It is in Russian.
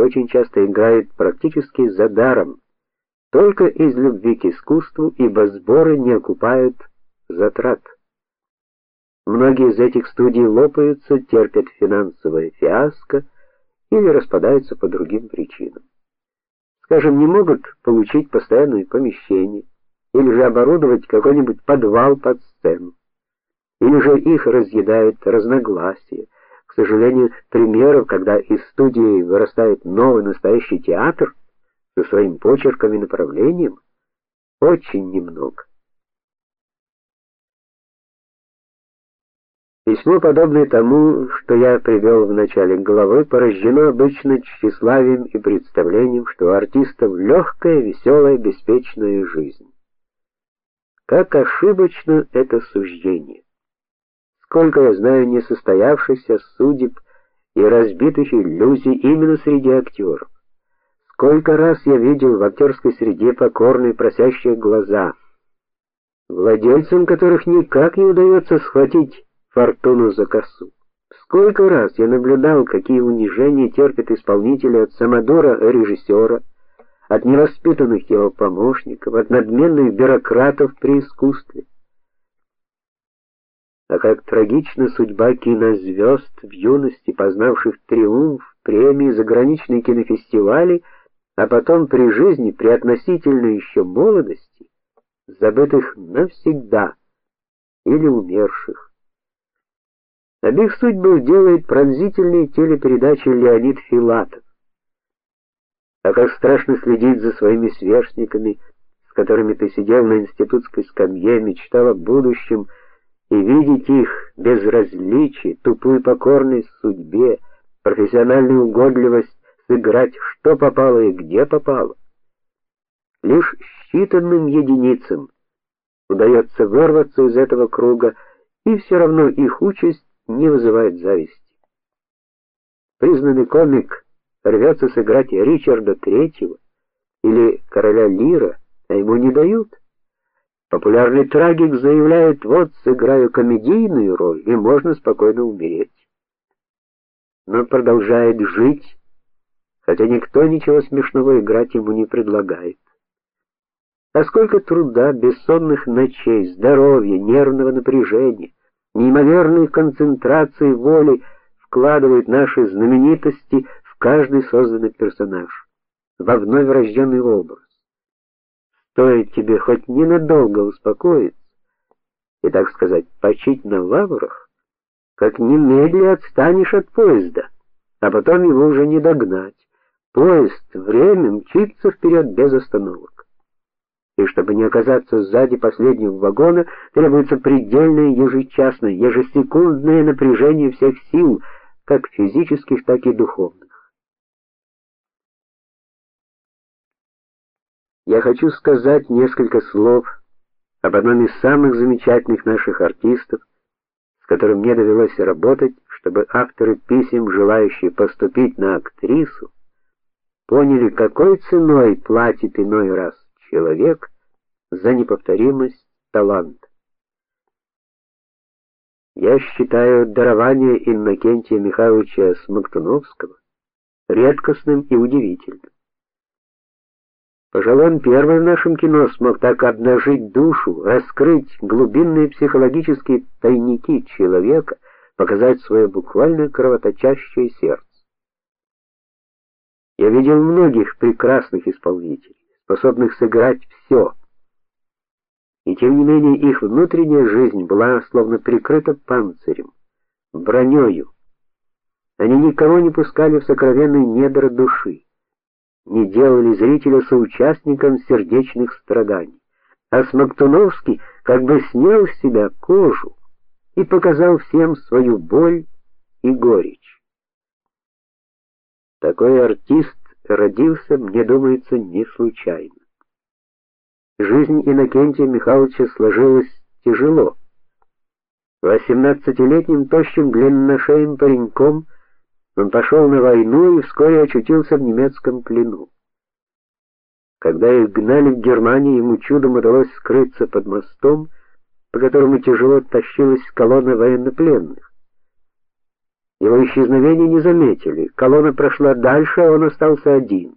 очень часто играет практически за даром, только из любви к искусству, ибо сборы не окупают затрат. Многие из этих студий лопаются, терпят финансовое фиаско или распадаются по другим причинам. Скажем, не могут получить постоянное помещение или же оборудовать какой-нибудь подвал под сцену. Или же их разъедает разногласия. К сожалению, примеров, когда из студии вырастает новый настоящий театр со своим почерком и направлением, очень немного. Письмо, подобное тому, что я привел в начале главы, порождено обычно тщеславием и представлением, что у артистов легкая, веселая, беспечная жизнь. Как ошибочно это суждение. Сколько я знаю несостоявшихся судеб и разбитых иллюзий именно среди актеров. Сколько раз я видел в актерской среде покорные просящие глаза, владельцам которых никак не удается схватить фортуну за косу. Сколько раз я наблюдал, какие унижения терпят исполнители от самодура режиссера, от невоспитанных его помощников, от надменных бюрократов при искусстве. А как трагична судьба кинозвезд в юности, познавших триумф, премии, заграничные кинофестивали, а потом при жизни, при относительно еще молодости, забытых навсегда или умерших. Об их судьбах делает пронзительные телепередачи Леонид Филатов. А как страшно следить за своими сверстниками, с которыми ты сидел на институтской скамье, мечтал о будущем, и видеть их безразличие, тупую покорность судьбе, профессиональную угодливость сыграть что попало и где попало. Лишь считанным единицам удается вырваться из этого круга, и все равно их участь не вызывает зависти. Признанный комик рвется сыграть Ричарда Третьего или короля Лира, а ему не дают. Популярный трагик заявляет: "Вот сыграю комедийную роль, и можно спокойно умереть". Но продолжает жить, хотя никто ничего смешного играть ему не предлагает. А сколько труда, бессонных ночей, здоровья, нервного напряжения неимоверной концентрацией воли вкладывают наши знаменитости в каждый созданный персонаж, во вновь рожденный образ. Стоит тебе хоть ненадолго успокоиться и, так сказать, почить на лаврах, как немедля отстанешь от поезда, а потом его уже не догнать. Поезд время мчится вперед без остановок и чтобы не оказаться сзади последнего вагона, требуется предельное ежечасное, ежесекундное напряжение всех сил, как физических, так и духовных. Я хочу сказать несколько слов об одном из самых замечательных наших артистов, с которым мне довелось работать, чтобы авторы писем, желающие поступить на актрису, поняли, какой ценой платит иной раз человек за неповторимость таланта. Я считаю дарование Иннокентия Михайловича Смоктуновского редкостным и удивительным. Пожалуй, он первый в нашем кино смог так обнажить душу, раскрыть глубинные психологические тайники человека, показать свое буквально кровоточащее сердце. Я видел многих прекрасных исполнителей, способных сыграть все, и тем не менее их внутренняя жизнь была словно прикрыта панцирем, бронёю. Они никого не пускали в сокровенные недра души, не делали зрителя соучастником сердечных страданий. А Смоктуновский как бы снял с себя кожу и показал всем свою боль и горечь. Такой артист родился, мне думается, не случайно. Жизнь Иннокентия Михайловича сложилась тяжело. Восемнадцатилетним тощим длинношеем пареньком он пошел на войну и вскоре очутился в немецком плену. Когда их гнали в Германию, ему чудом удалось скрыться под мостом, по которому тяжело тащилась колонна военнопленных. Его исчезновения не заметили. Колонна прошла дальше, а он остался один.